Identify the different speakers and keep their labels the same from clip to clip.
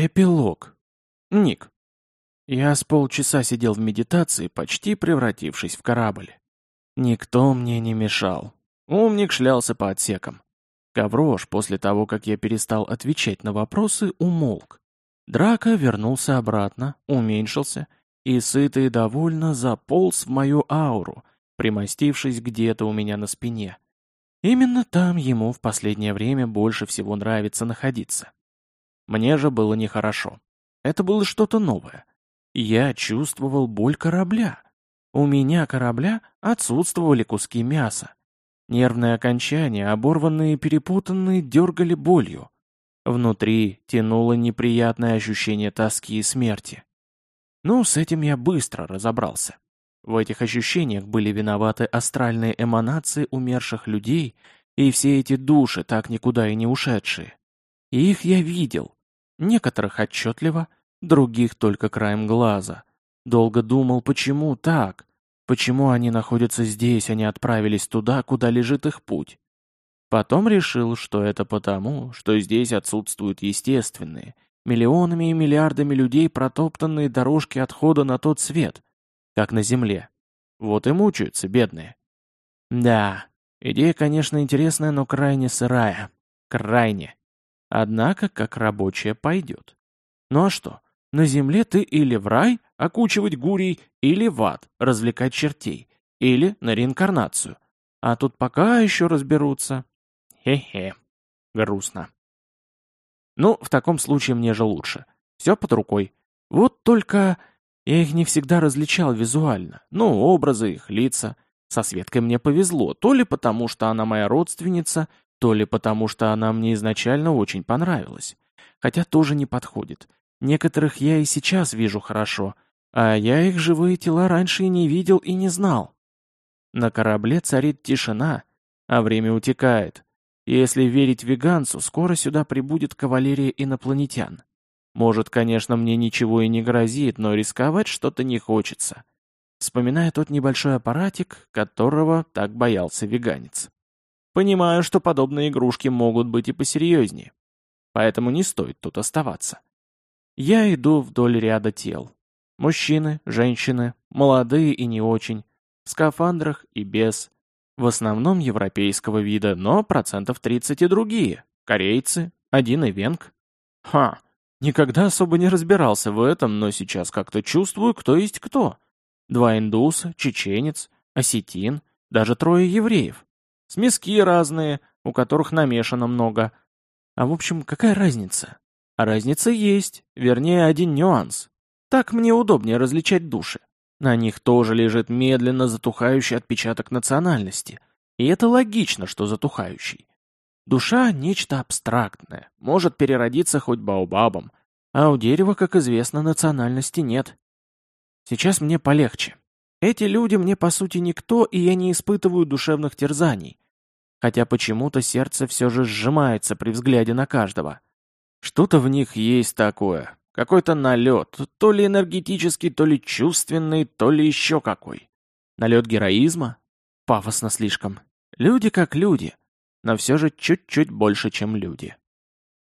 Speaker 1: Эпилог. Ник. Я с полчаса сидел в медитации, почти превратившись в корабль. Никто мне не мешал. Умник шлялся по отсекам. Гаврош, после того, как я перестал отвечать на вопросы, умолк. Драка вернулся обратно, уменьшился и, сыто и довольно, заполз в мою ауру, примостившись где-то у меня на спине. Именно там ему в последнее время больше всего нравится находиться. Мне же было нехорошо. Это было что-то новое. Я чувствовал боль корабля. У меня корабля отсутствовали куски мяса. Нервные окончания, оборванные и перепутанные, дергали болью. Внутри тянуло неприятное ощущение тоски и смерти. Ну, с этим я быстро разобрался. В этих ощущениях были виноваты астральные эманации умерших людей и все эти души, так никуда и не ушедшие. И их я видел. Некоторых отчетливо, других только краем глаза. Долго думал, почему так? Почему они находятся здесь, а не отправились туда, куда лежит их путь? Потом решил, что это потому, что здесь отсутствуют естественные, миллионами и миллиардами людей протоптанные дорожки отхода на тот свет, как на Земле. Вот и мучаются, бедные. Да, идея, конечно, интересная, но крайне сырая. Крайне. Однако, как рабочая, пойдет. Ну а что? На Земле ты или в рай, окучивать гурий, или в ад, развлекать чертей, или на реинкарнацию. А тут пока еще разберутся. Хе-хе. Грустно. Ну, в таком случае мне же лучше. Все под рукой. Вот только я их не всегда различал визуально. Ну, образы их, лица. Со Светкой мне повезло, то ли потому, что она моя родственница, то ли потому, что она мне изначально очень понравилась. Хотя тоже не подходит. Некоторых я и сейчас вижу хорошо, а я их живые тела раньше и не видел и не знал. На корабле царит тишина, а время утекает. Если верить веганцу, скоро сюда прибудет кавалерия инопланетян. Может, конечно, мне ничего и не грозит, но рисковать что-то не хочется. Вспоминая тот небольшой аппаратик, которого так боялся веганец. Понимаю, что подобные игрушки могут быть и посерьезнее. Поэтому не стоит тут оставаться. Я иду вдоль ряда тел. Мужчины, женщины, молодые и не очень, в скафандрах и без. В основном европейского вида, но процентов 30 и другие. Корейцы, один и венг. Ха, никогда особо не разбирался в этом, но сейчас как-то чувствую, кто есть кто. Два индуса, чеченец, осетин, даже трое евреев. Смески разные, у которых намешано много. А в общем, какая разница? А разница есть, вернее, один нюанс. Так мне удобнее различать души. На них тоже лежит медленно затухающий отпечаток национальности. И это логично, что затухающий. Душа — нечто абстрактное, может переродиться хоть баобабом, а у дерева, как известно, национальности нет. Сейчас мне полегче. Эти люди мне по сути никто, и я не испытываю душевных терзаний. Хотя почему-то сердце все же сжимается при взгляде на каждого. Что-то в них есть такое, какой-то налет, то ли энергетический, то ли чувственный, то ли еще какой. Налет героизма? Пафосно слишком. Люди как люди, но все же чуть-чуть больше, чем люди.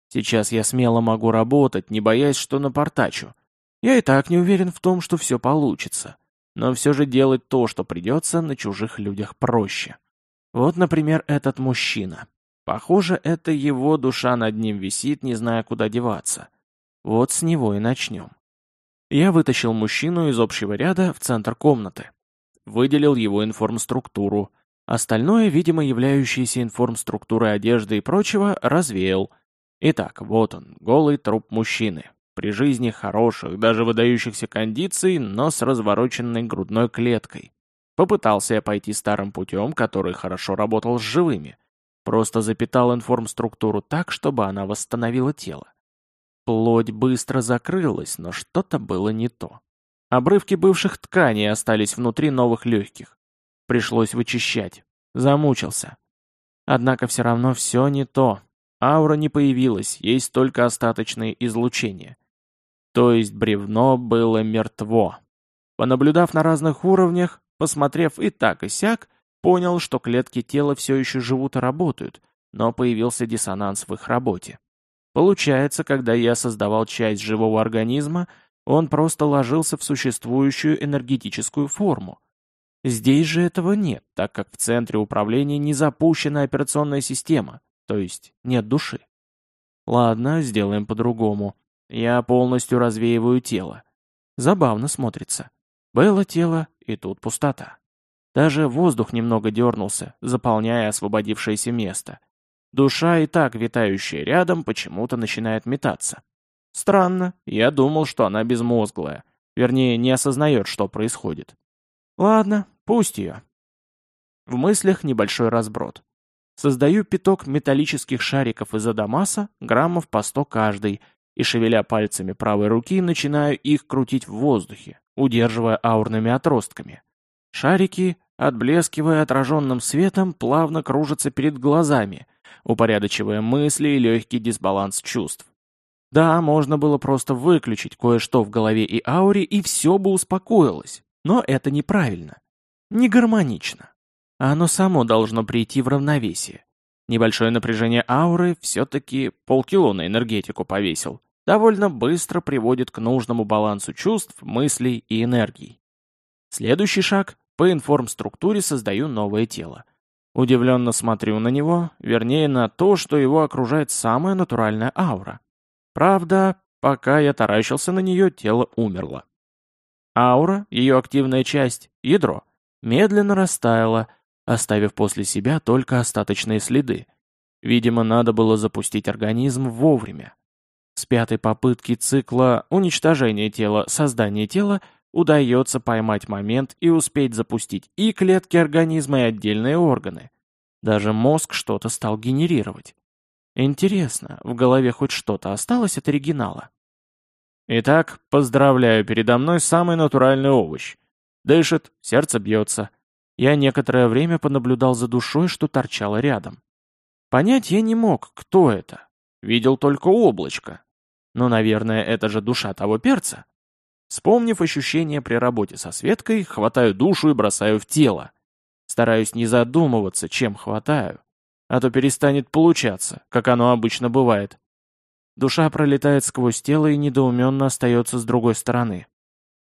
Speaker 1: Сейчас я смело могу работать, не боясь, что напортачу. Я и так не уверен в том, что все получится. Но все же делать то, что придется, на чужих людях проще. Вот, например, этот мужчина. Похоже, это его душа над ним висит, не зная, куда деваться. Вот с него и начнем. Я вытащил мужчину из общего ряда в центр комнаты. Выделил его информструктуру. Остальное, видимо, являющееся информструктурой одежды и прочего, развеял. Итак, вот он, голый труп мужчины. При жизни хороших, даже выдающихся кондиций, но с развороченной грудной клеткой. Попытался я пойти старым путем, который хорошо работал с живыми. Просто запитал информструктуру так, чтобы она восстановила тело. Плоть быстро закрылась, но что-то было не то. Обрывки бывших тканей остались внутри новых легких. Пришлось вычищать. Замучился. Однако все равно все не то. Аура не появилась, есть только остаточные излучения. То есть бревно было мертво. Понаблюдав на разных уровнях, посмотрев и так и сяк, Понял, что клетки тела все еще живут и работают, но появился диссонанс в их работе. Получается, когда я создавал часть живого организма, он просто ложился в существующую энергетическую форму. Здесь же этого нет, так как в центре управления не запущена операционная система, то есть нет души. Ладно, сделаем по-другому. Я полностью развеиваю тело. Забавно смотрится. Было тело, и тут пустота. Даже воздух немного дернулся, заполняя освободившееся место. Душа, и так витающая рядом, почему-то начинает метаться. Странно, я думал, что она безмозглая. Вернее, не осознает, что происходит. Ладно, пусть ее. В мыслях небольшой разброд. Создаю пяток металлических шариков из адамаса, граммов по сто каждый, и, шевеля пальцами правой руки, начинаю их крутить в воздухе, удерживая аурными отростками. Шарики, отблескивая отраженным светом, плавно кружатся перед глазами, упорядочивая мысли и легкий дисбаланс чувств. Да, можно было просто выключить кое-что в голове и ауре, и все бы успокоилось. Но это неправильно. Не гармонично. Оно само должно прийти в равновесие. Небольшое напряжение ауры все-таки полкило на энергетику повесил. Довольно быстро приводит к нужному балансу чувств, мыслей и энергий. Следующий шаг – по информструктуре создаю новое тело. Удивленно смотрю на него, вернее на то, что его окружает самая натуральная аура. Правда, пока я таращился на нее, тело умерло. Аура, ее активная часть, ядро, медленно растаяла, оставив после себя только остаточные следы. Видимо, надо было запустить организм вовремя. С пятой попытки цикла уничтожения тела, создания тела удается поймать момент и успеть запустить и клетки организма, и отдельные органы. Даже мозг что-то стал генерировать. Интересно, в голове хоть что-то осталось от оригинала? Итак, поздравляю, передо мной самый натуральный овощ. Дышит, сердце бьется. Я некоторое время понаблюдал за душой, что торчало рядом. Понять я не мог, кто это. Видел только облачко. Но, наверное, это же душа того перца. Вспомнив ощущения при работе со Светкой, хватаю душу и бросаю в тело. Стараюсь не задумываться, чем хватаю. А то перестанет получаться, как оно обычно бывает. Душа пролетает сквозь тело и недоуменно остается с другой стороны.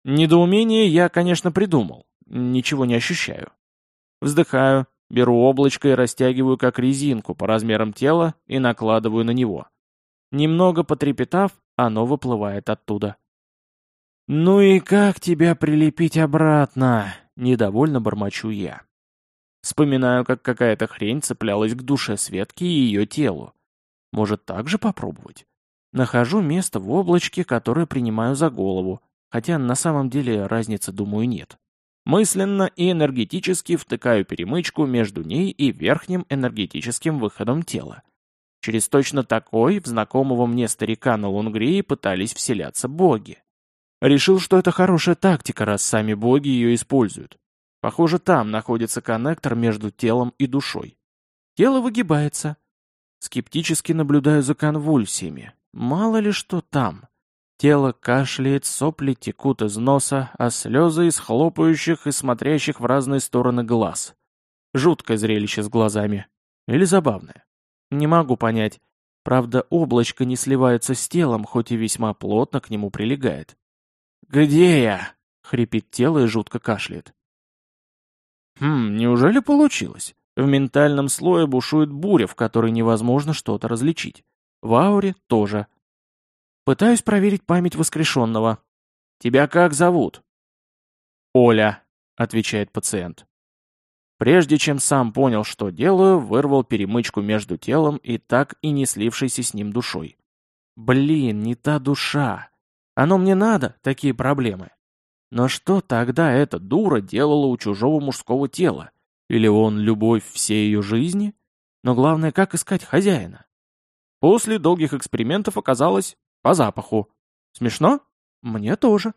Speaker 1: Недоумение я, конечно, придумал. Ничего не ощущаю. Вздыхаю, беру облачко и растягиваю как резинку по размерам тела и накладываю на него. Немного потрепетав, оно выплывает оттуда. «Ну и как тебя прилепить обратно?» — недовольно бормочу я. Вспоминаю, как какая-то хрень цеплялась к душе Светки и ее телу. Может, так же попробовать? Нахожу место в облачке, которое принимаю за голову, хотя на самом деле разницы, думаю, нет. Мысленно и энергетически втыкаю перемычку между ней и верхним энергетическим выходом тела. Через точно такой в знакомого мне старика на Лунгрии пытались вселяться боги. Решил, что это хорошая тактика, раз сами боги ее используют. Похоже, там находится коннектор между телом и душой. Тело выгибается. Скептически наблюдаю за конвульсиями. Мало ли что там. Тело кашляет, сопли текут из носа, а слезы из хлопающих и смотрящих в разные стороны глаз. Жуткое зрелище с глазами. Или забавное. Не могу понять. Правда, облачко не сливается с телом, хоть и весьма плотно к нему прилегает. «Где я?» — хрипит тело и жутко кашляет. Хм, неужели получилось? В ментальном слое бушует буря, в которой невозможно что-то различить. В ауре тоже. Пытаюсь проверить память воскрешенного. «Тебя как зовут?» «Оля», — отвечает пациент. Прежде чем сам понял, что делаю, вырвал перемычку между телом и так и не слившейся с ним душой. Блин, не та душа. Оно мне надо, такие проблемы. Но что тогда эта дура делала у чужого мужского тела? Или он любовь всей ее жизни? Но главное, как искать хозяина? После долгих экспериментов оказалось по запаху. Смешно? Мне тоже.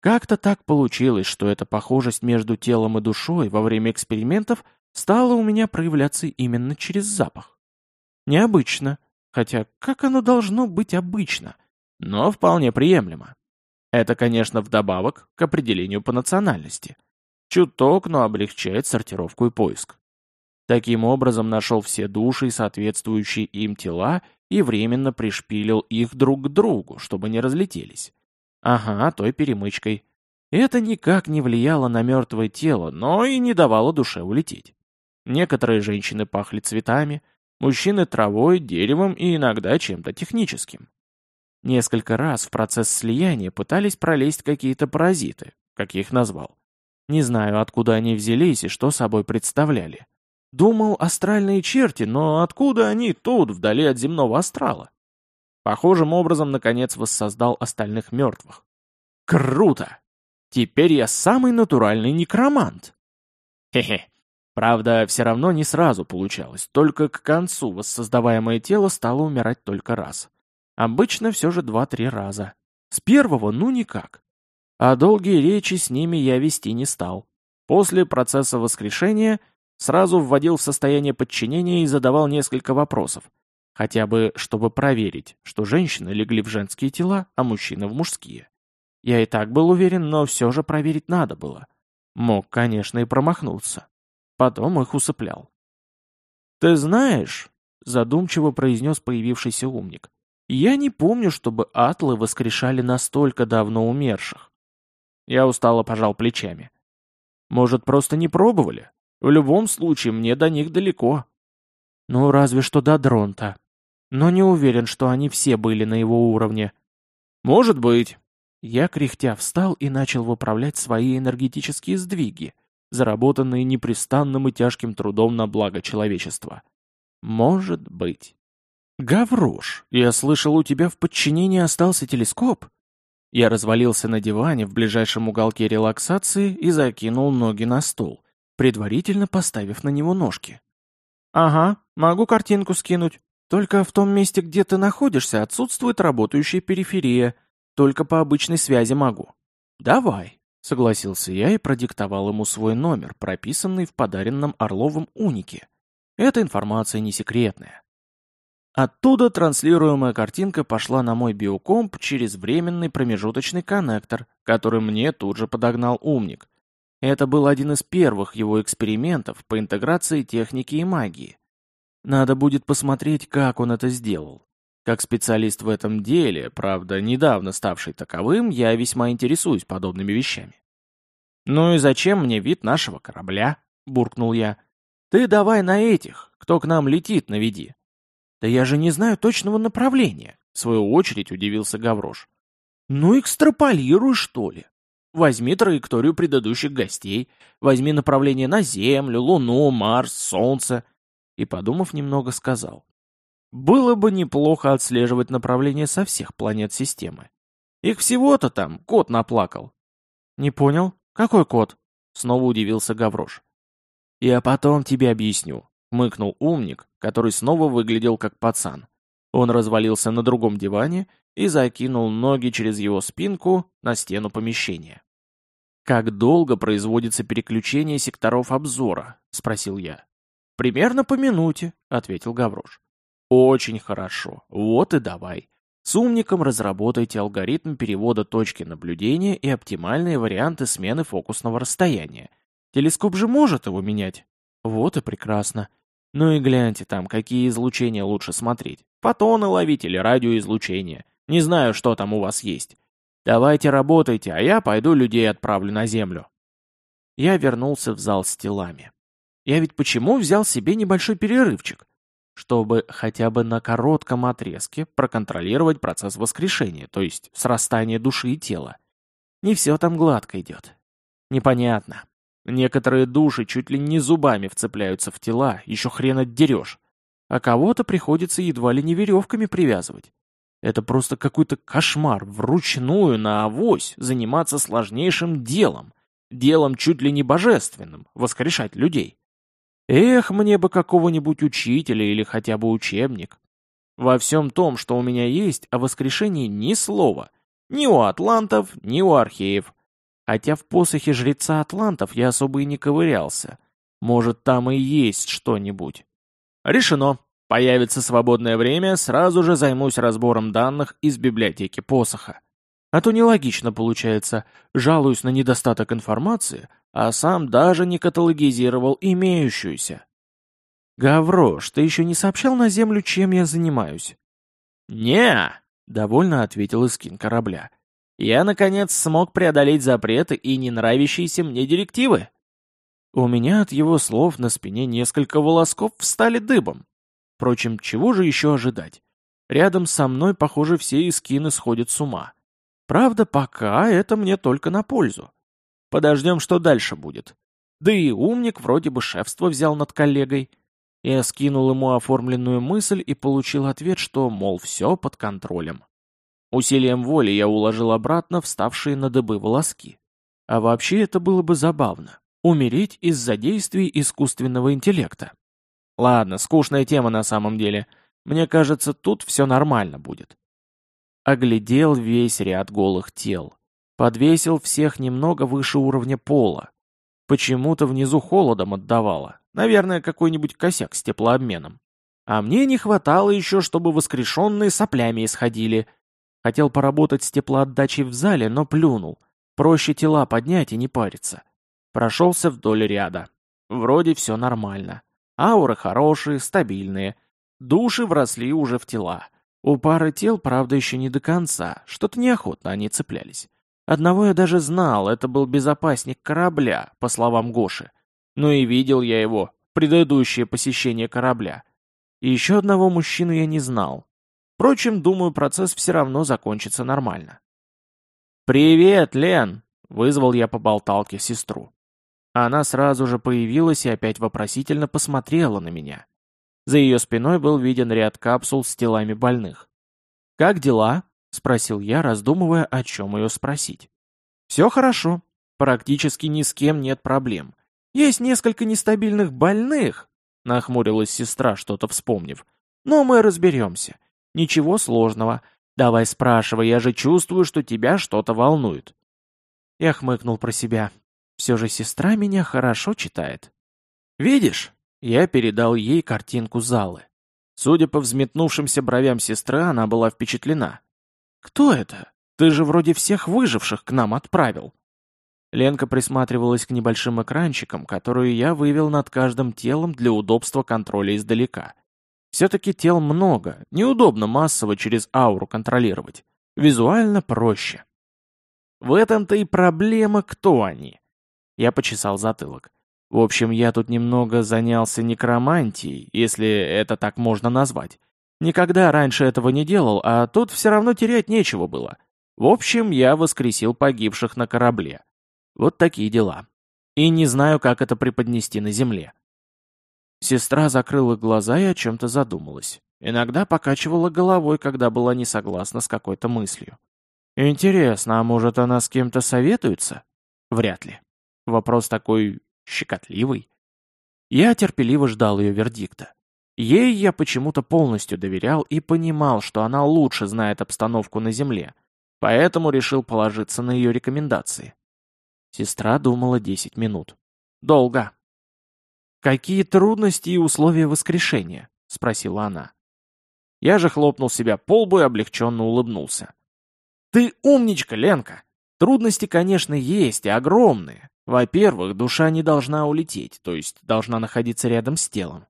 Speaker 1: Как-то так получилось, что эта похожесть между телом и душой во время экспериментов стала у меня проявляться именно через запах. Необычно. Хотя как оно должно быть обычно? но вполне приемлемо. Это, конечно, вдобавок к определению по национальности. Чуток, но облегчает сортировку и поиск. Таким образом нашел все души и соответствующие им тела и временно пришпилил их друг к другу, чтобы не разлетелись. Ага, той перемычкой. Это никак не влияло на мертвое тело, но и не давало душе улететь. Некоторые женщины пахли цветами, мужчины травой, деревом и иногда чем-то техническим. Несколько раз в процесс слияния пытались пролезть какие-то паразиты, как я их назвал. Не знаю, откуда они взялись и что собой представляли. Думал, астральные черти, но откуда они тут, вдали от земного астрала? Похожим образом, наконец, воссоздал остальных мертвых. Круто! Теперь я самый натуральный некромант. Хе-хе. Правда, все равно не сразу получалось, только к концу воссоздаваемое тело стало умирать только раз. Обычно все же два-три раза. С первого ну никак. А долгие речи с ними я вести не стал. После процесса воскрешения сразу вводил в состояние подчинения и задавал несколько вопросов. Хотя бы, чтобы проверить, что женщины легли в женские тела, а мужчины в мужские. Я и так был уверен, но все же проверить надо было. Мог, конечно, и промахнуться. Потом их усыплял. «Ты знаешь», — задумчиво произнес появившийся умник, «я не помню, чтобы атлы воскрешали настолько давно умерших». Я устало пожал плечами. «Может, просто не пробовали? В любом случае, мне до них далеко». «Ну, разве что до Дронта. Но не уверен, что они все были на его уровне». «Может быть», я, кряхтя, встал и начал выправлять свои энергетические сдвиги, заработанные непрестанным и тяжким трудом на благо человечества. Может быть. Гаврош, я слышал, у тебя в подчинении остался телескоп? Я развалился на диване в ближайшем уголке релаксации и закинул ноги на стол, предварительно поставив на него ножки. «Ага, могу картинку скинуть. Только в том месте, где ты находишься, отсутствует работающая периферия», только по обычной связи могу». «Давай», — согласился я и продиктовал ему свой номер, прописанный в подаренном Орловым унике. Эта информация не секретная. Оттуда транслируемая картинка пошла на мой биокомп через временный промежуточный коннектор, который мне тут же подогнал умник. Это был один из первых его экспериментов по интеграции техники и магии. Надо будет посмотреть, как он это сделал. Как специалист в этом деле, правда, недавно ставший таковым, я весьма интересуюсь подобными вещами. «Ну и зачем мне вид нашего корабля?» — буркнул я. «Ты давай на этих, кто к нам летит, наведи». «Да я же не знаю точного направления», — в свою очередь удивился Гаврош. «Ну экстраполируй, что ли. Возьми траекторию предыдущих гостей, возьми направление на Землю, Луну, Марс, Солнце». И, подумав немного, сказал. Было бы неплохо отслеживать направление со всех планет системы. Их всего-то там кот наплакал. Не понял? Какой кот? Снова удивился Гаврош. Я потом тебе объясню, мыкнул умник, который снова выглядел как пацан. Он развалился на другом диване и закинул ноги через его спинку на стену помещения. «Как долго производится переключение секторов обзора?» — спросил я. «Примерно по минуте», — ответил Гаврош. Очень хорошо. Вот и давай. С умником разработайте алгоритм перевода точки наблюдения и оптимальные варианты смены фокусного расстояния. Телескоп же может его менять. Вот и прекрасно. Ну и гляньте там, какие излучения лучше смотреть. Фотоны ловить или радиоизлучение. Не знаю, что там у вас есть. Давайте работайте, а я пойду людей отправлю на Землю. Я вернулся в зал с телами. Я ведь почему взял себе небольшой перерывчик? чтобы хотя бы на коротком отрезке проконтролировать процесс воскрешения, то есть срастания души и тела. Не все там гладко идет. Непонятно. Некоторые души чуть ли не зубами вцепляются в тела, еще хрен отдерешь. А кого-то приходится едва ли не веревками привязывать. Это просто какой-то кошмар, вручную на авось заниматься сложнейшим делом, делом чуть ли не божественным, воскрешать людей. Эх, мне бы какого-нибудь учителя или хотя бы учебник. Во всем том, что у меня есть, о воскрешении ни слова. Ни у атлантов, ни у археев. Хотя в посохе жреца атлантов я особо и не ковырялся. Может, там и есть что-нибудь. Решено. Появится свободное время, сразу же займусь разбором данных из библиотеки посоха. А то нелогично получается. Жалуюсь на недостаток информации, а сам даже не каталогизировал имеющуюся. «Гаврош, ты еще не сообщал на Землю, чем я занимаюсь?» не довольно ответил Искин корабля. «Я, наконец, смог преодолеть запреты и ненравящиеся мне директивы». У меня от его слов на спине несколько волосков встали дыбом. Впрочем, чего же еще ожидать? Рядом со мной, похоже, все искины сходят с ума. Правда, пока это мне только на пользу. Подождем, что дальше будет. Да и умник вроде бы шефство взял над коллегой. Я скинул ему оформленную мысль и получил ответ, что, мол, все под контролем. Усилием воли я уложил обратно вставшие на дыбы волоски. А вообще это было бы забавно. Умереть из-за действий искусственного интеллекта. Ладно, скучная тема на самом деле. Мне кажется, тут все нормально будет. Оглядел весь ряд голых тел. Подвесил всех немного выше уровня пола. Почему-то внизу холодом отдавало. Наверное, какой-нибудь косяк с теплообменом. А мне не хватало еще, чтобы воскрешенные соплями исходили. Хотел поработать с теплоотдачей в зале, но плюнул. Проще тела поднять и не париться. Прошелся вдоль ряда. Вроде все нормально. Ауры хорошие, стабильные. Души вросли уже в тела. У пары тел, правда, еще не до конца. Что-то неохотно они цеплялись. Одного я даже знал, это был безопасник корабля, по словам Гоши. Ну и видел я его, предыдущее посещение корабля. И еще одного мужчину я не знал. Впрочем, думаю, процесс все равно закончится нормально. «Привет, Лен!» — вызвал я по болталке сестру. Она сразу же появилась и опять вопросительно посмотрела на меня. За ее спиной был виден ряд капсул с телами больных. «Как дела?» — спросил я, раздумывая, о чем ее спросить. «Все хорошо. Практически ни с кем нет проблем. Есть несколько нестабильных больных», — нахмурилась сестра, что-то вспомнив. «Но мы разберемся. Ничего сложного. Давай спрашивай, я же чувствую, что тебя что-то волнует». Я хмыкнул про себя. Все же сестра меня хорошо читает. «Видишь?» Я передал ей картинку залы. Судя по взметнувшимся бровям сестры, она была впечатлена. «Кто это? Ты же вроде всех выживших к нам отправил». Ленка присматривалась к небольшим экранчикам, которые я вывел над каждым телом для удобства контроля издалека. Все-таки тел много, неудобно массово через ауру контролировать. Визуально проще. В этом-то и проблема, кто они. Я почесал затылок. В общем, я тут немного занялся некромантией, если это так можно назвать. Никогда раньше этого не делал, а тут все равно терять нечего было. В общем, я воскресил погибших на корабле. Вот такие дела. И не знаю, как это преподнести на земле. Сестра закрыла глаза и о чем-то задумалась. Иногда покачивала головой, когда была не согласна с какой-то мыслью. Интересно, а может она с кем-то советуется? Вряд ли. Вопрос такой щекотливый. Я терпеливо ждал ее вердикта. Ей я почему-то полностью доверял и понимал, что она лучше знает обстановку на Земле, поэтому решил положиться на ее рекомендации. Сестра думала 10 минут. Долго. «Какие трудности и условия воскрешения?» — спросила она. Я же хлопнул себя по лбу и облегченно улыбнулся. «Ты умничка, Ленка! Трудности, конечно, есть и огромные. Во-первых, душа не должна улететь, то есть должна находиться рядом с телом.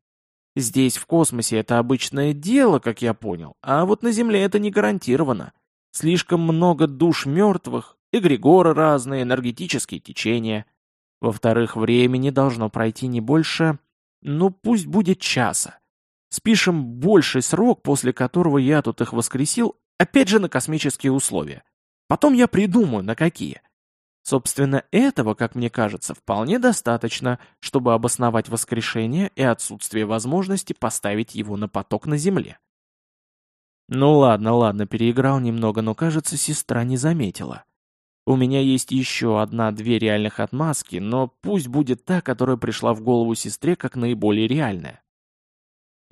Speaker 1: Здесь, в космосе, это обычное дело, как я понял, а вот на Земле это не гарантировано. Слишком много душ мертвых, эгрегоры разные, энергетические течения. Во-вторых, времени должно пройти не больше, ну пусть будет часа. Спишем больший срок, после которого я тут их воскресил, опять же на космические условия. Потом я придумаю, на какие. Собственно, этого, как мне кажется, вполне достаточно, чтобы обосновать воскрешение и отсутствие возможности поставить его на поток на Земле. Ну ладно, ладно, переиграл немного, но, кажется, сестра не заметила. У меня есть еще одна-две реальных отмазки, но пусть будет та, которая пришла в голову сестре как наиболее реальная.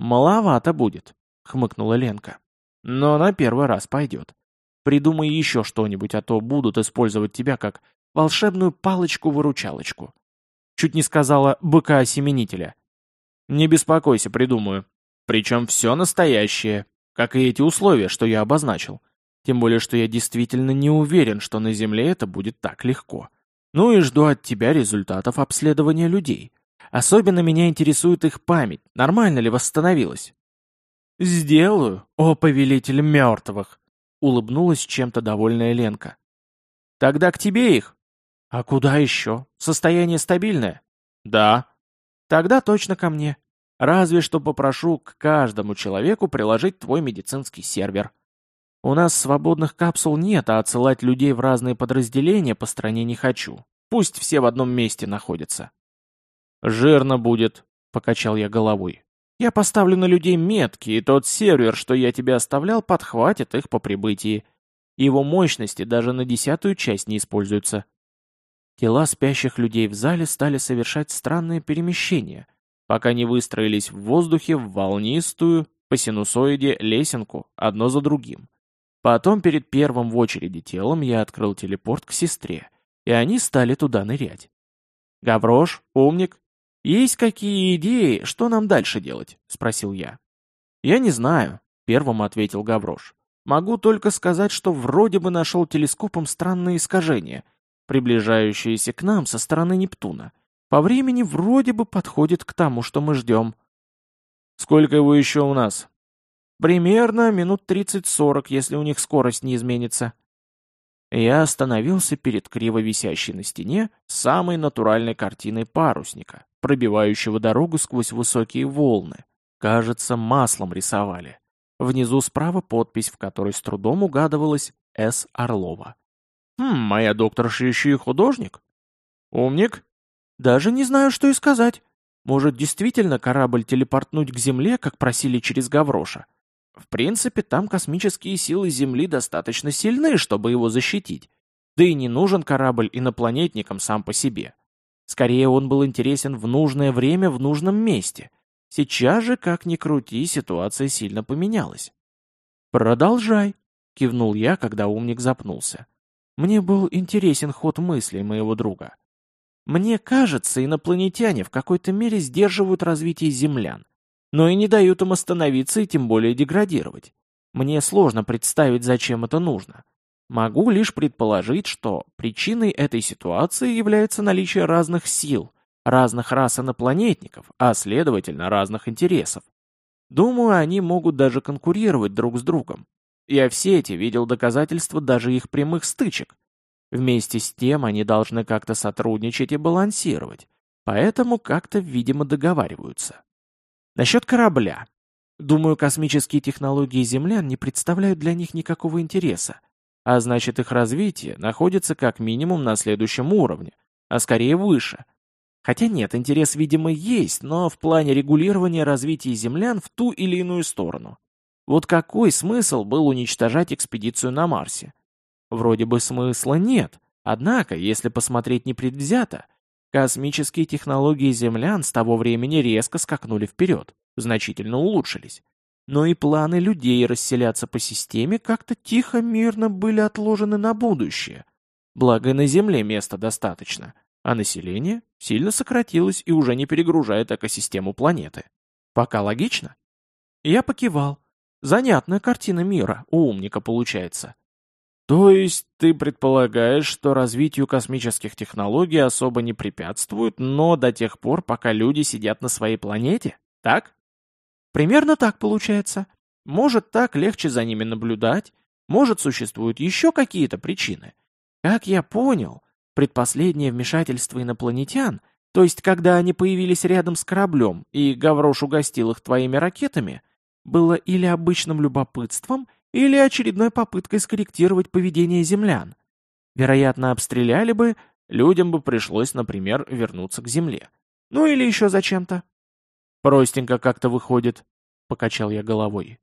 Speaker 1: «Маловато будет», — хмыкнула Ленка. «Но на первый раз пойдет. Придумай еще что-нибудь, а то будут использовать тебя как волшебную палочку-выручалочку. Чуть не сказала быка-осеменителя. Не беспокойся, придумаю. Причем все настоящее, как и эти условия, что я обозначил. Тем более, что я действительно не уверен, что на Земле это будет так легко. Ну и жду от тебя результатов обследования людей. Особенно меня интересует их память, нормально ли восстановилась. «Сделаю, о повелитель мертвых!» — улыбнулась чем-то довольная Ленка. «Тогда к тебе их?» «А куда еще? Состояние стабильное?» «Да». «Тогда точно ко мне. Разве что попрошу к каждому человеку приложить твой медицинский сервер. У нас свободных капсул нет, а отсылать людей в разные подразделения по стране не хочу. Пусть все в одном месте находятся». «Жирно будет», — покачал я головой. «Я поставлю на людей метки, и тот сервер, что я тебе оставлял, подхватит их по прибытии. Его мощности даже на десятую часть не используются». Тела спящих людей в зале стали совершать странные перемещения, пока не выстроились в воздухе в волнистую, по синусоиде, лесенку, одно за другим. Потом перед первым в очереди телом я открыл телепорт к сестре, и они стали туда нырять. «Гаврош, умник, есть какие идеи, что нам дальше делать?» — спросил я. «Я не знаю», — первым ответил Гаврош. «Могу только сказать, что вроде бы нашел телескопом странные искажения, приближающиеся к нам со стороны Нептуна. По времени вроде бы подходит к тому, что мы ждем». «Сколько его еще у нас?» «Примерно минут 30-40, если у них скорость не изменится». Я остановился перед криво висящей на стене самой натуральной картиной парусника, пробивающего дорогу сквозь высокие волны. Кажется, маслом рисовали. Внизу справа подпись, в которой с трудом угадывалась «С. Орлова». «Хм, моя докторша еще и художник?» «Умник?» «Даже не знаю, что и сказать. Может, действительно корабль телепортнуть к Земле, как просили через Гавроша? В принципе, там космические силы Земли достаточно сильны, чтобы его защитить. Да и не нужен корабль инопланетникам сам по себе. Скорее, он был интересен в нужное время в нужном месте. Сейчас же, как ни крути, ситуация сильно поменялась. «Продолжай», — кивнул я, когда умник запнулся. Мне был интересен ход мыслей моего друга. Мне кажется, инопланетяне в какой-то мере сдерживают развитие землян, но и не дают им остановиться и тем более деградировать. Мне сложно представить, зачем это нужно. Могу лишь предположить, что причиной этой ситуации является наличие разных сил, разных рас инопланетников, а следовательно разных интересов. Думаю, они могут даже конкурировать друг с другом. Я все эти видел доказательства даже их прямых стычек. Вместе с тем они должны как-то сотрудничать и балансировать, поэтому как-то, видимо, договариваются. Насчет корабля. Думаю, космические технологии землян не представляют для них никакого интереса, а значит их развитие находится как минимум на следующем уровне, а скорее выше. Хотя нет, интерес, видимо, есть, но в плане регулирования развития землян в ту или иную сторону. Вот какой смысл был уничтожать экспедицию на Марсе? Вроде бы смысла нет, однако, если посмотреть непредвзято, космические технологии землян с того времени резко скакнули вперед, значительно улучшились но и планы людей расселяться по системе как-то тихо-мирно были отложены на будущее. Благо на Земле места достаточно, а население сильно сократилось и уже не перегружает экосистему планеты. Пока логично? Я покивал. Занятная картина мира у умника получается. То есть ты предполагаешь, что развитию космических технологий особо не препятствуют, но до тех пор, пока люди сидят на своей планете? Так? Примерно так получается. Может, так легче за ними наблюдать, может, существуют еще какие-то причины. Как я понял, предпоследнее вмешательство инопланетян, то есть когда они появились рядом с кораблем и Гаврош угостил их твоими ракетами, было или обычным любопытством, или очередной попыткой скорректировать поведение землян. Вероятно, обстреляли бы, людям бы пришлось, например, вернуться к Земле. Ну или еще зачем-то. Простенько как-то выходит, покачал я головой.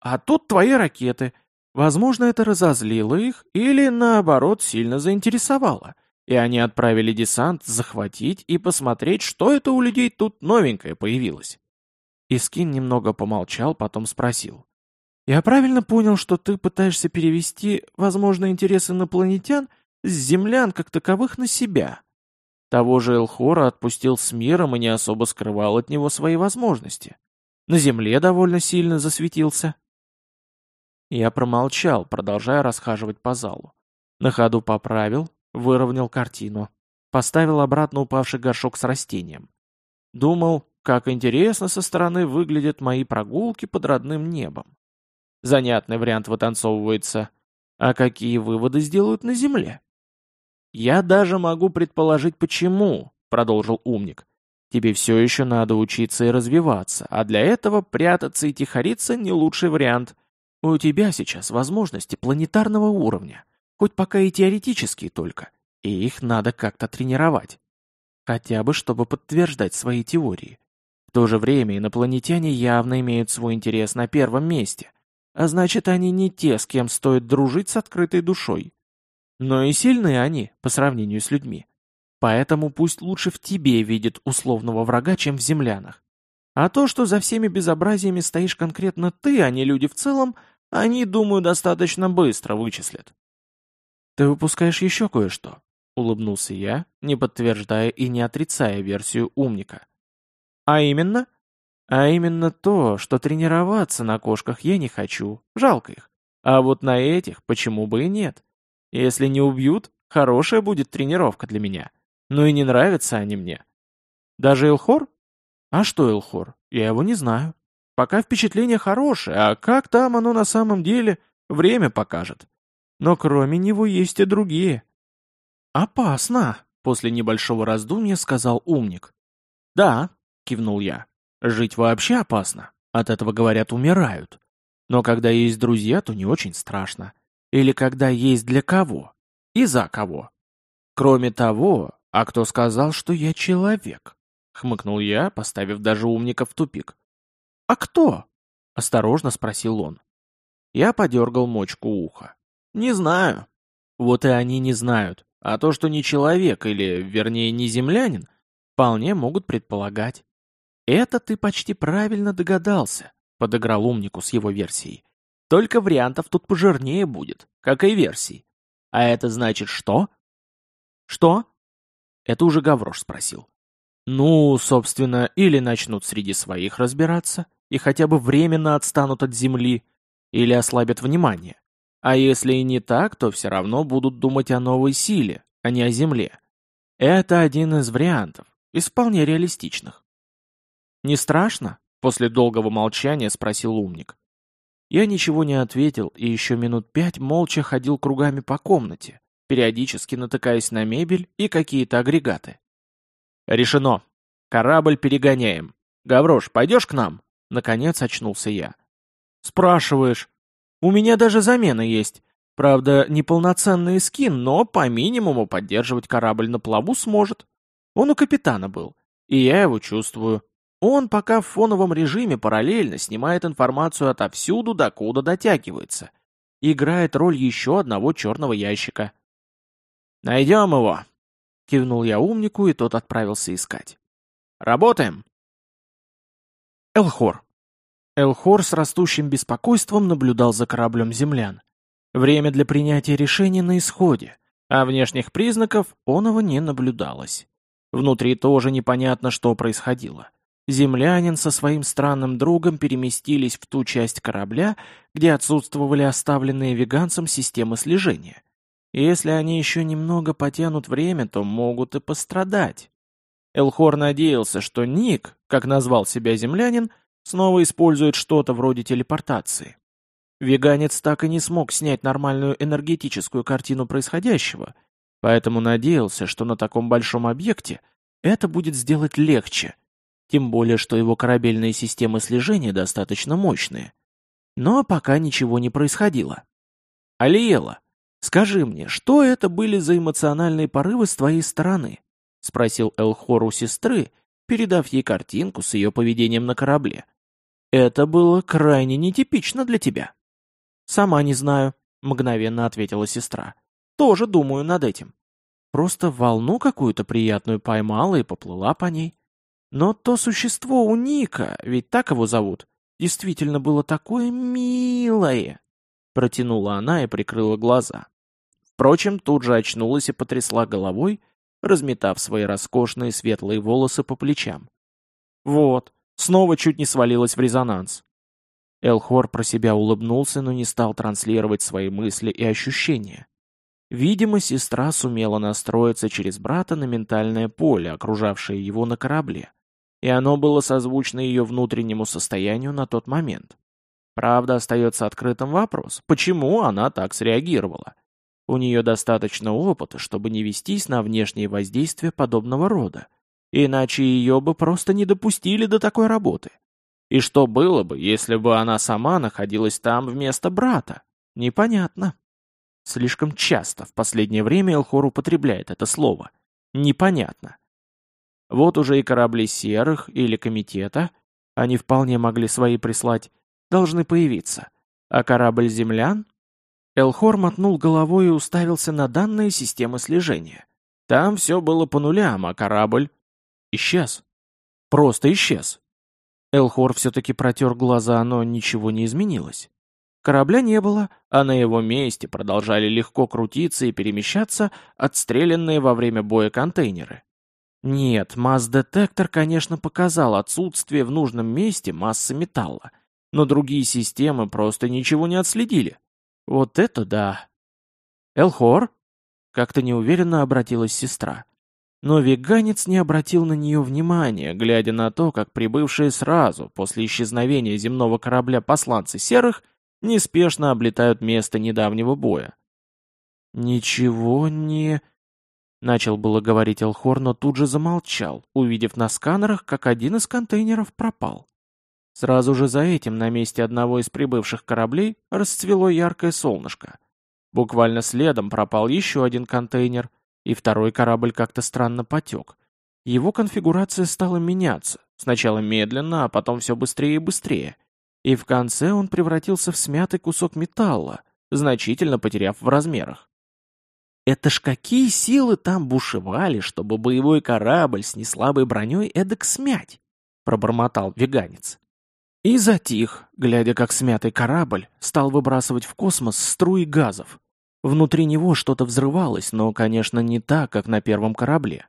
Speaker 1: А тут твои ракеты. Возможно, это разозлило их или, наоборот, сильно заинтересовало. И они отправили десант захватить и посмотреть, что это у людей тут новенькое появилось. Искин немного помолчал, потом спросил. «Я правильно понял, что ты пытаешься перевести, возможно, интересы инопланетян с землян как таковых на себя?» Того же Элхора отпустил с миром и не особо скрывал от него свои возможности. На земле довольно сильно засветился. Я промолчал, продолжая расхаживать по залу. На ходу поправил, выровнял картину. Поставил обратно упавший горшок с растением. Думал, как интересно со стороны выглядят мои прогулки под родным небом. Занятный вариант вытанцовывается. А какие выводы сделают на Земле? Я даже могу предположить, почему, продолжил умник. Тебе все еще надо учиться и развиваться, а для этого прятаться и тихориться не лучший вариант. У тебя сейчас возможности планетарного уровня, хоть пока и теоретические только, и их надо как-то тренировать. Хотя бы, чтобы подтверждать свои теории. В то же время инопланетяне явно имеют свой интерес на первом месте, а значит, они не те, с кем стоит дружить с открытой душой. Но и сильные они, по сравнению с людьми. Поэтому пусть лучше в тебе видит условного врага, чем в землянах. А то, что за всеми безобразиями стоишь конкретно ты, а не люди в целом, они, думаю, достаточно быстро вычислят. Ты выпускаешь еще кое-что, улыбнулся я, не подтверждая и не отрицая версию умника. А именно? А именно то, что тренироваться на кошках я не хочу, жалко их. А вот на этих почему бы и нет? Если не убьют, хорошая будет тренировка для меня. Но и не нравятся они мне. Даже Элхор? А что Элхор? Я его не знаю. Пока впечатление хорошее, а как там оно на самом деле, время покажет. Но кроме него есть и другие. «Опасно», — после небольшого раздумья сказал умник. «Да», — кивнул я, — «жить вообще опасно. От этого, говорят, умирают. Но когда есть друзья, то не очень страшно. Или когда есть для кого. И за кого. Кроме того, «А кто сказал, что я человек?» — хмыкнул я, поставив даже умника в тупик. «А кто?» — осторожно спросил он. Я подергал мочку уха. «Не знаю». Вот и они не знают. А то, что не человек, или, вернее, не землянин, вполне могут предполагать. «Это ты почти правильно догадался», — подыграл умнику с его версией. «Только вариантов тут пожирнее будет, как и версий. А это значит что?» «Что?» Это уже Гаврош спросил. Ну, собственно, или начнут среди своих разбираться, и хотя бы временно отстанут от земли, или ослабят внимание. А если и не так, то все равно будут думать о новой силе, а не о земле. Это один из вариантов, из вполне реалистичных. «Не страшно?» — после долгого молчания спросил умник. Я ничего не ответил и еще минут пять молча ходил кругами по комнате, периодически натыкаясь на мебель и какие-то агрегаты. «Решено. Корабль перегоняем. Гаврош, пойдешь к нам?» Наконец очнулся я. «Спрашиваешь. У меня даже замена есть. Правда, неполноценный скин, но по минимуму поддерживать корабль на плаву сможет. Он у капитана был, и я его чувствую. Он пока в фоновом режиме параллельно снимает информацию отовсюду, докуда дотягивается. Играет роль еще одного черного ящика. «Найдем его!» — кивнул я умнику, и тот отправился искать. «Работаем!» Элхор. Элхор с растущим беспокойством наблюдал за кораблем землян. Время для принятия решений на исходе, а внешних признаков оного не наблюдалось. Внутри тоже непонятно, что происходило. Землянин со своим странным другом переместились в ту часть корабля, где отсутствовали оставленные веганцам системы слежения. И если они еще немного потянут время, то могут и пострадать. Элхор надеялся, что Ник, как назвал себя землянин, снова использует что-то вроде телепортации. Веганец так и не смог снять нормальную энергетическую картину происходящего, поэтому надеялся, что на таком большом объекте это будет сделать легче, тем более, что его корабельные системы слежения достаточно мощные. Но пока ничего не происходило. Алиела, «Скажи мне, что это были за эмоциональные порывы с твоей стороны?» — спросил Элхор у сестры, передав ей картинку с ее поведением на корабле. «Это было крайне нетипично для тебя». «Сама не знаю», — мгновенно ответила сестра. «Тоже думаю над этим. Просто волну какую-то приятную поймала и поплыла по ней. Но то существо у Ника, ведь так его зовут, действительно было такое милое!» Протянула она и прикрыла глаза. Впрочем, тут же очнулась и потрясла головой, разметав свои роскошные светлые волосы по плечам. Вот, снова чуть не свалилась в резонанс. Элхор про себя улыбнулся, но не стал транслировать свои мысли и ощущения. Видимо, сестра сумела настроиться через брата на ментальное поле, окружавшее его на корабле. И оно было созвучно ее внутреннему состоянию на тот момент. Правда, остается открытым вопрос, почему она так среагировала. У нее достаточно опыта, чтобы не вестись на внешние воздействия подобного рода, иначе ее бы просто не допустили до такой работы. И что было бы, если бы она сама находилась там вместо брата? Непонятно. Слишком часто в последнее время Элхор употребляет это слово. Непонятно. Вот уже и корабли серых или комитета, они вполне могли свои прислать, должны появиться. А корабль землян? Элхор мотнул головой и уставился на данные системы слежения. Там все было по нулям, а корабль исчез. Просто исчез. Элхор все-таки протер глаза, но ничего не изменилось. Корабля не было, а на его месте продолжали легко крутиться и перемещаться отстрелянные во время боя контейнеры. Нет, масс-детектор, конечно, показал отсутствие в нужном месте массы металла, но другие системы просто ничего не отследили. Вот это да! Элхор? Как-то неуверенно обратилась сестра. Но веганец не обратил на нее внимания, глядя на то, как прибывшие сразу после исчезновения земного корабля посланцы серых неспешно облетают место недавнего боя. «Ничего не...» Начал было говорить Элхор, но тут же замолчал, увидев на сканерах, как один из контейнеров пропал. Сразу же за этим на месте одного из прибывших кораблей расцвело яркое солнышко. Буквально следом пропал еще один контейнер, и второй корабль как-то странно потек. Его конфигурация стала меняться, сначала медленно, а потом все быстрее и быстрее. И в конце он превратился в смятый кусок металла, значительно потеряв в размерах. Это ж какие силы там бушевали, чтобы боевой корабль с неслабой броней эдак смять, пробормотал веганец. И затих, глядя, как смятый корабль стал выбрасывать в космос струи газов. Внутри него что-то взрывалось, но, конечно, не так, как на первом корабле.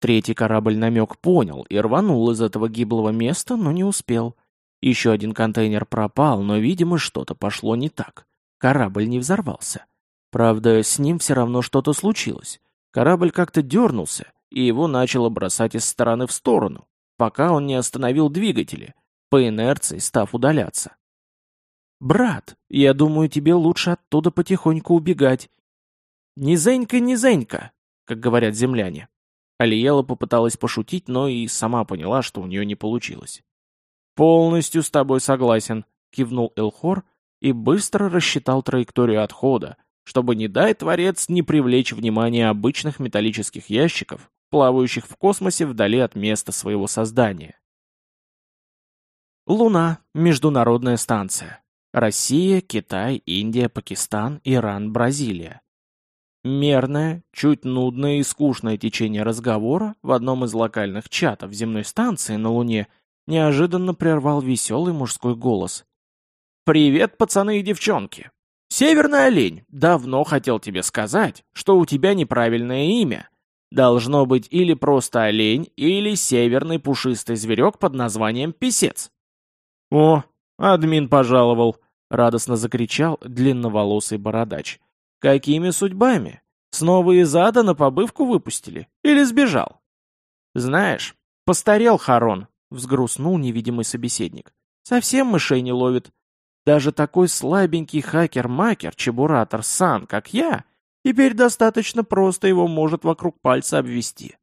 Speaker 1: Третий корабль намек понял и рванул из этого гиблого места, но не успел. Еще один контейнер пропал, но, видимо, что-то пошло не так. Корабль не взорвался. Правда, с ним все равно что-то случилось. Корабль как-то дернулся, и его начало бросать из стороны в сторону, пока он не остановил двигатели, по инерции став удаляться. «Брат, я думаю, тебе лучше оттуда потихоньку убегать». «Низенька, низенька», как говорят земляне. Алиела попыталась пошутить, но и сама поняла, что у нее не получилось. «Полностью с тобой согласен», — кивнул Элхор и быстро рассчитал траекторию отхода, чтобы, не дай творец, не привлечь внимание обычных металлических ящиков, плавающих в космосе вдали от места своего создания. Луна. Международная станция. Россия, Китай, Индия, Пакистан, Иран, Бразилия. Мерное, чуть нудное и скучное течение разговора в одном из локальных чатов земной станции на Луне неожиданно прервал веселый мужской голос. «Привет, пацаны и девчонки! Северный олень, давно хотел тебе сказать, что у тебя неправильное имя. Должно быть или просто олень, или северный пушистый зверек под названием писец. О, админ пожаловал, радостно закричал длинноволосый бородач. Какими судьбами? Снова из ада на побывку выпустили? Или сбежал? Знаешь, постарел Харон, взгрустнул невидимый собеседник. Совсем мышей не ловит. Даже такой слабенький хакер-макер, чебуратор Сан, как я, теперь достаточно просто его может вокруг пальца обвести.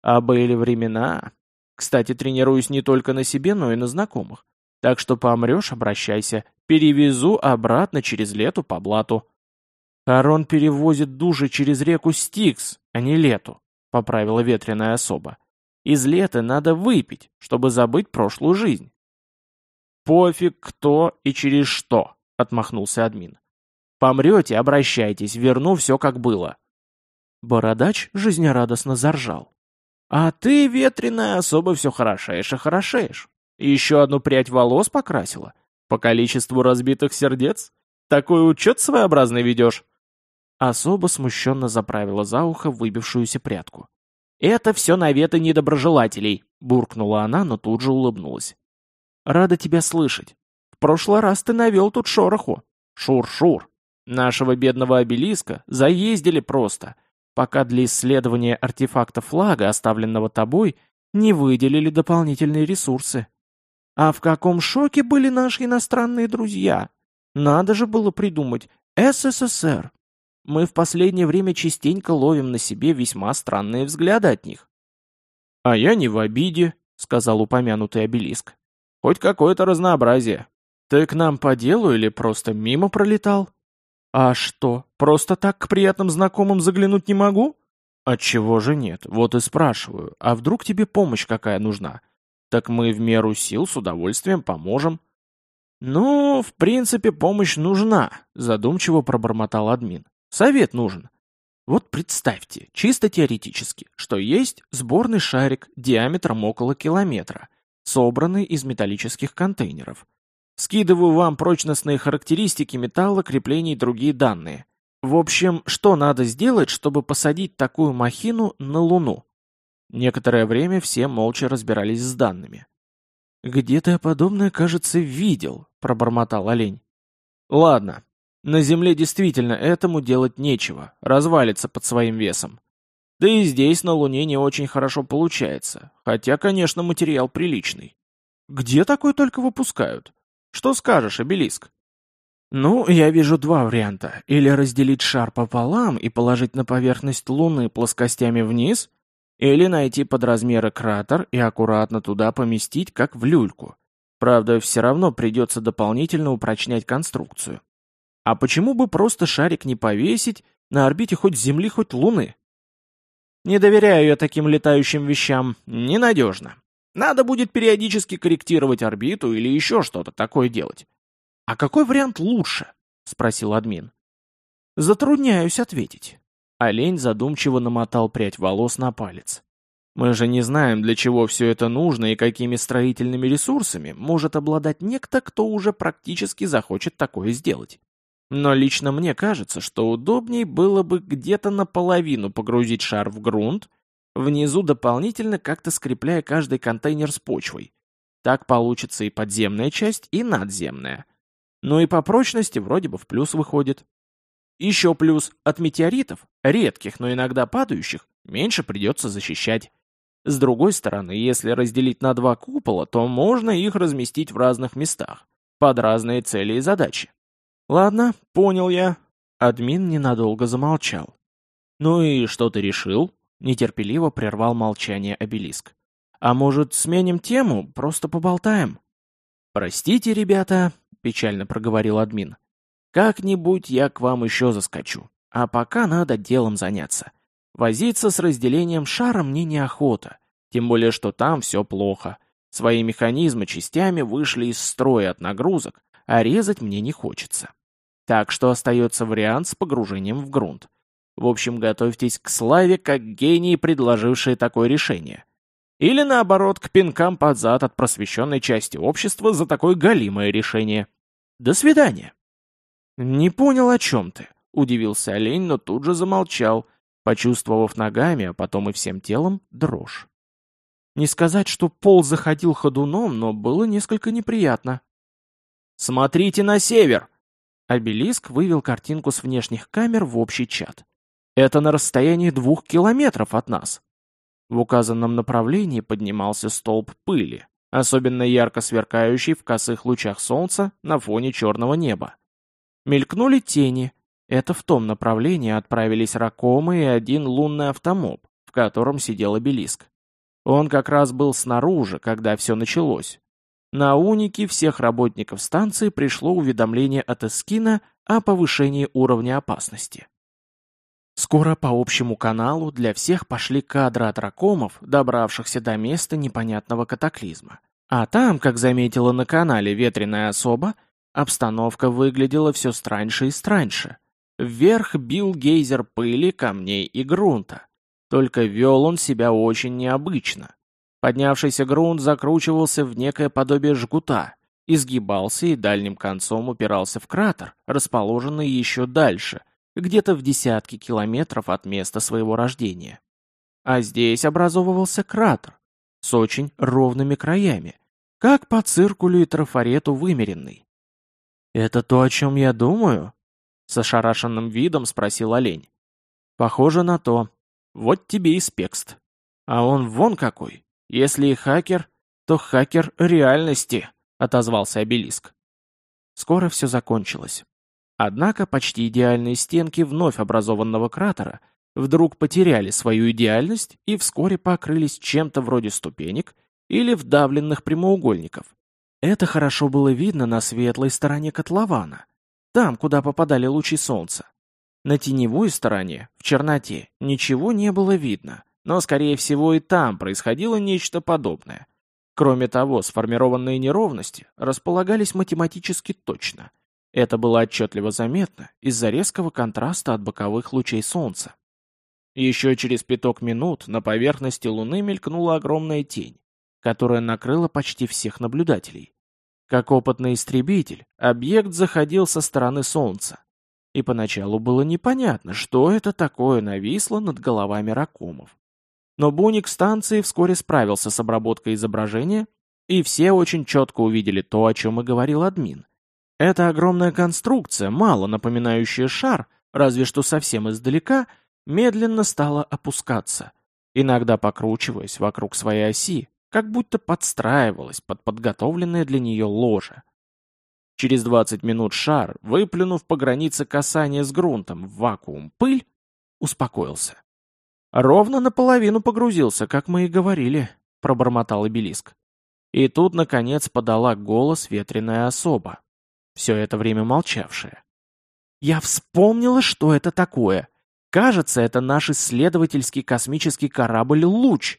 Speaker 1: А были времена. Кстати, тренируюсь не только на себе, но и на знакомых. Так что помрешь, обращайся. Перевезу обратно через лету по блату. Арон перевозит души через реку Стикс, а не лету, поправила ветреная особа. Из лета надо выпить, чтобы забыть прошлую жизнь. «Пофиг, кто и через что», — отмахнулся админ. «Помрете, обращайтесь, верну все, как было». Бородач жизнерадостно заржал. «А ты, ветреная, особо все хорошеешь и хорошеешь. Еще одну прядь волос покрасила? По количеству разбитых сердец? Такой учет своеобразный ведешь?» Особо смущенно заправила за ухо выбившуюся прядку. «Это все наветы недоброжелателей», — буркнула она, но тут же улыбнулась. Рада тебя слышать. В прошлый раз ты навел тут шороху. Шур-шур. Нашего бедного обелиска заездили просто, пока для исследования артефакта флага, оставленного тобой, не выделили дополнительные ресурсы. А в каком шоке были наши иностранные друзья? Надо же было придумать СССР. Мы в последнее время частенько ловим на себе весьма странные взгляды от них. «А я не в обиде», — сказал упомянутый обелиск. «Хоть какое-то разнообразие. Ты к нам по делу или просто мимо пролетал?» «А что, просто так к приятным знакомым заглянуть не могу?» «Отчего же нет? Вот и спрашиваю. А вдруг тебе помощь какая нужна? Так мы в меру сил с удовольствием поможем». «Ну, в принципе, помощь нужна», — задумчиво пробормотал админ. «Совет нужен. Вот представьте, чисто теоретически, что есть сборный шарик диаметром около километра, собранный из металлических контейнеров. Скидываю вам прочностные характеристики металла, крепления и другие данные. В общем, что надо сделать, чтобы посадить такую махину на Луну? Некоторое время все молча разбирались с данными. «Где-то я подобное, кажется, видел», — пробормотал олень. «Ладно, на Земле действительно этому делать нечего, развалится под своим весом. Да и здесь, на Луне, не очень хорошо получается, хотя, конечно, материал приличный. Где такой только выпускают? Что скажешь, обелиск?» «Ну, я вижу два варианта. Или разделить шар пополам и положить на поверхность Луны плоскостями вниз, или найти под размеры кратер и аккуратно туда поместить, как в люльку. Правда, все равно придется дополнительно упрочнять конструкцию. А почему бы просто шарик не повесить на орбите хоть Земли, хоть Луны? Не доверяю я таким летающим вещам, ненадежно. Надо будет периодически корректировать орбиту или еще что-то такое делать. «А какой вариант лучше?» — спросил админ. «Затрудняюсь ответить». Олень задумчиво намотал прядь волос на палец. «Мы же не знаем, для чего все это нужно и какими строительными ресурсами может обладать некто, кто уже практически захочет такое сделать. Но лично мне кажется, что удобней было бы где-то наполовину погрузить шар в грунт, внизу дополнительно как-то скрепляя каждый контейнер с почвой. Так получится и подземная часть, и надземная. Ну и по прочности вроде бы в плюс выходит. Еще плюс, от метеоритов, редких, но иногда падающих, меньше придется защищать. С другой стороны, если разделить на два купола, то можно их разместить в разных местах, под разные цели и задачи. Ладно, понял я. Админ ненадолго замолчал. Ну и что ты решил? Нетерпеливо прервал молчание обелиск. А может, сменим тему, просто поболтаем? Простите, ребята, печально проговорил админ. «Как-нибудь я к вам еще заскочу. А пока надо делом заняться. Возиться с разделением шара мне неохота, тем более что там все плохо. Свои механизмы частями вышли из строя от нагрузок, а резать мне не хочется. Так что остается вариант с погружением в грунт. В общем, готовьтесь к славе, как гении, предложившие такое решение. Или наоборот, к пинкам под зад от просвещенной части общества за такое галимое решение. До свидания. Не понял, о чем ты, удивился олень, но тут же замолчал, почувствовав ногами, а потом и всем телом, дрожь. Не сказать, что пол заходил ходуном, но было несколько неприятно. «Смотрите на север!» Обелиск вывел картинку с внешних камер в общий чат. «Это на расстоянии двух километров от нас». В указанном направлении поднимался столб пыли, особенно ярко сверкающий в косых лучах солнца на фоне черного неба. Мелькнули тени. Это в том направлении отправились ракомы и один лунный автомоб, в котором сидел обелиск. Он как раз был снаружи, когда все началось. На унике всех работников станции пришло уведомление от Эскина о повышении уровня опасности. Скоро по общему каналу для всех пошли кадры от ракомов, добравшихся до места непонятного катаклизма. А там, как заметила на канале ветреная особа, обстановка выглядела все страньше и страньше. Вверх бил гейзер пыли, камней и грунта. Только вел он себя очень необычно. Поднявшийся грунт закручивался в некое подобие жгута, изгибался и дальним концом упирался в кратер, расположенный еще дальше – где-то в десятки километров от места своего рождения. А здесь образовывался кратер с очень ровными краями, как по циркулю и трафарету вымеренный. «Это то, о чем я думаю?» — с ошарашенным видом спросил олень. «Похоже на то. Вот тебе и спекст. А он вон какой, Если и хакер, то хакер реальности», — отозвался обелиск. Скоро все закончилось. Однако почти идеальные стенки вновь образованного кратера вдруг потеряли свою идеальность и вскоре покрылись чем-то вроде ступенек или вдавленных прямоугольников. Это хорошо было видно на светлой стороне котлована, там, куда попадали лучи солнца. На теневой стороне, в черноте, ничего не было видно, но, скорее всего, и там происходило нечто подобное. Кроме того, сформированные неровности располагались математически точно. Это было отчетливо заметно из-за резкого контраста от боковых лучей солнца. Еще через пяток минут на поверхности Луны мелькнула огромная тень, которая накрыла почти всех наблюдателей. Как опытный истребитель, объект заходил со стороны Солнца. И поначалу было непонятно, что это такое нависло над головами ракомов. Но буник станции вскоре справился с обработкой изображения, и все очень четко увидели то, о чем и говорил админ. Эта огромная конструкция, мало напоминающая шар, разве что совсем издалека, медленно стала опускаться, иногда покручиваясь вокруг своей оси, как будто подстраивалась под подготовленное для нее ложе. Через 20 минут шар, выплюнув по границе касания с грунтом в вакуум пыль, успокоился. Ровно наполовину погрузился, как мы и говорили, пробормотал обелиск. И тут, наконец, подала голос ветреная особа, все это время молчавшая. «Я вспомнила, что это такое. Кажется, это наш исследовательский космический корабль «Луч».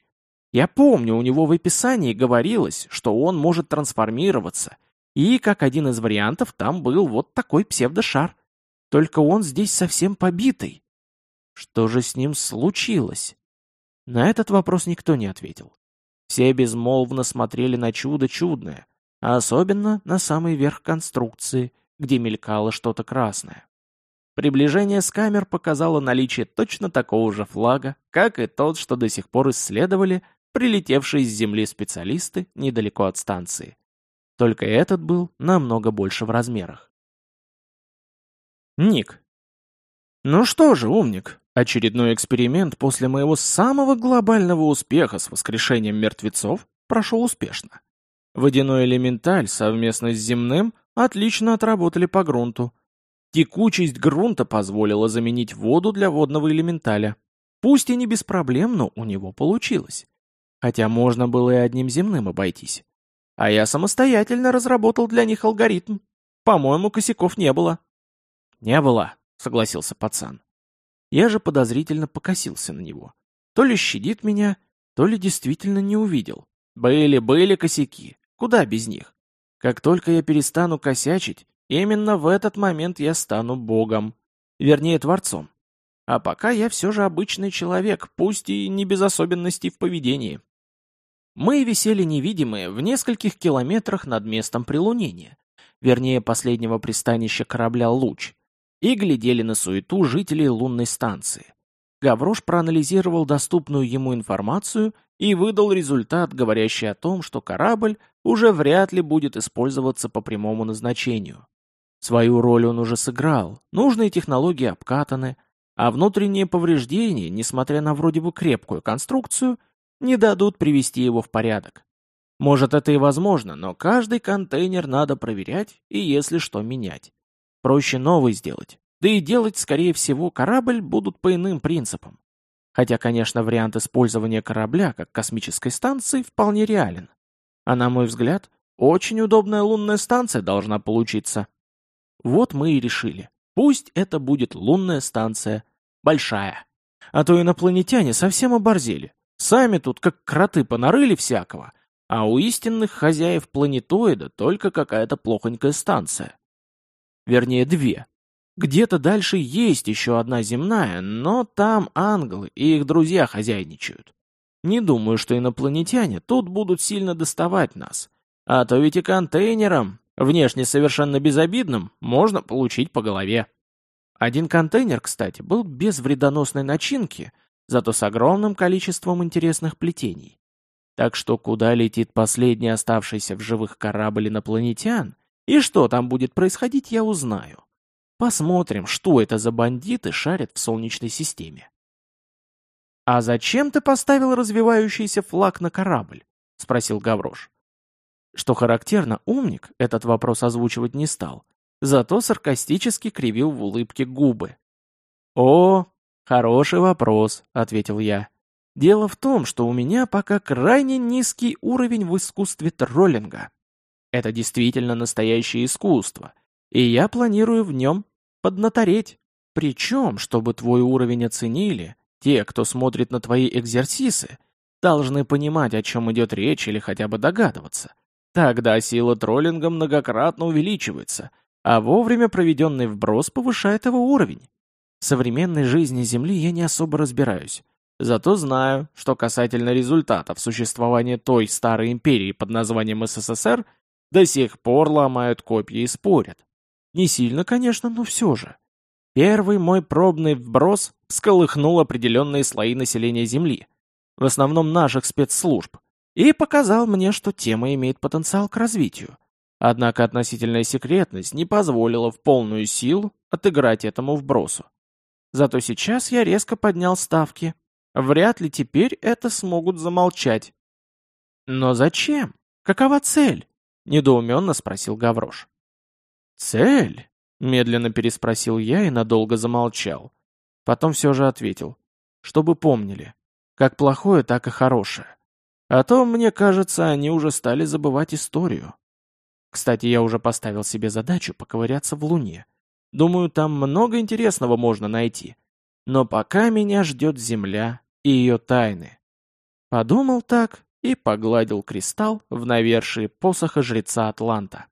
Speaker 1: Я помню, у него в описании говорилось, что он может трансформироваться, и как один из вариантов там был вот такой псевдошар. Только он здесь совсем побитый. Что же с ним случилось? На этот вопрос никто не ответил. Все безмолвно смотрели на чудо чудное, а особенно на самый верх конструкции, где мелькало что-то красное. Приближение с камер показало наличие точно такого же флага, как и тот, что до сих пор исследовали прилетевшие с Земли специалисты недалеко от станции. Только этот был намного больше в размерах. Ник. Ну что же, умник, очередной эксперимент после моего самого глобального успеха с воскрешением мертвецов прошел успешно. Водяной элементаль совместно с земным отлично отработали по грунту. Текучесть грунта позволила заменить воду для водного элементаля. Пусть и не без проблем, но у него получилось хотя можно было и одним земным обойтись. А я самостоятельно разработал для них алгоритм. По-моему, косяков не было. Не было, согласился пацан. Я же подозрительно покосился на него. То ли щадит меня, то ли действительно не увидел. Были-были косяки. Куда без них? Как только я перестану косячить, именно в этот момент я стану богом. Вернее, творцом. А пока я все же обычный человек, пусть и не без особенностей в поведении. Мы висели невидимые в нескольких километрах над местом прилунения, вернее последнего пристанища корабля «Луч», и глядели на суету жителей лунной станции. Гаврош проанализировал доступную ему информацию и выдал результат, говорящий о том, что корабль уже вряд ли будет использоваться по прямому назначению. Свою роль он уже сыграл, нужные технологии обкатаны, а внутренние повреждения, несмотря на вроде бы крепкую конструкцию, не дадут привести его в порядок. Может, это и возможно, но каждый контейнер надо проверять и, если что, менять. Проще новый сделать. Да и делать, скорее всего, корабль будут по иным принципам. Хотя, конечно, вариант использования корабля как космической станции вполне реален. А на мой взгляд, очень удобная лунная станция должна получиться. Вот мы и решили. Пусть это будет лунная станция. Большая. А то инопланетяне совсем оборзели. Сами тут как кроты понарыли всякого, а у истинных хозяев планетоида только какая-то плохонькая станция. Вернее, две. Где-то дальше есть еще одна земная, но там ангелы и их друзья хозяйничают. Не думаю, что инопланетяне тут будут сильно доставать нас. А то ведь и контейнером, внешне совершенно безобидным, можно получить по голове. Один контейнер, кстати, был без вредоносной начинки — зато с огромным количеством интересных плетений. Так что куда летит последний оставшийся в живых корабль инопланетян, и что там будет происходить, я узнаю. Посмотрим, что это за бандиты шарят в Солнечной системе. «А зачем ты поставил развивающийся флаг на корабль?» — спросил Гаврош. Что характерно, умник этот вопрос озвучивать не стал, зато саркастически кривил в улыбке губы. «О, хороший вопрос», — ответил я. «Дело в том, что у меня пока крайне низкий уровень в искусстве троллинга. Это действительно настоящее искусство, и я планирую в нем поднатореть. Причем, чтобы твой уровень оценили, те, кто смотрит на твои экзерсисы, должны понимать, о чем идет речь или хотя бы догадываться. Тогда сила троллинга многократно увеличивается, а вовремя проведенный вброс повышает его уровень. В современной жизни Земли я не особо разбираюсь. Зато знаю, что касательно результатов существования той старой империи под названием СССР до сих пор ломают копья и спорят. Не сильно, конечно, но все же. Первый мой пробный вброс всколыхнул определенные слои населения Земли, в основном наших спецслужб, и показал мне, что тема имеет потенциал к развитию. Однако относительная секретность не позволила в полную силу отыграть этому вбросу. Зато сейчас я резко поднял ставки. Вряд ли теперь это смогут замолчать. «Но зачем? Какова цель?» — недоуменно спросил Гаврош. «Цель?» Медленно переспросил я и надолго замолчал. Потом все же ответил. Чтобы помнили. Как плохое, так и хорошее. А то, мне кажется, они уже стали забывать историю. Кстати, я уже поставил себе задачу поковыряться в Луне. Думаю, там много интересного можно найти. Но пока меня ждет Земля и ее тайны. Подумал так и погладил кристалл в навершие посоха жреца Атланта.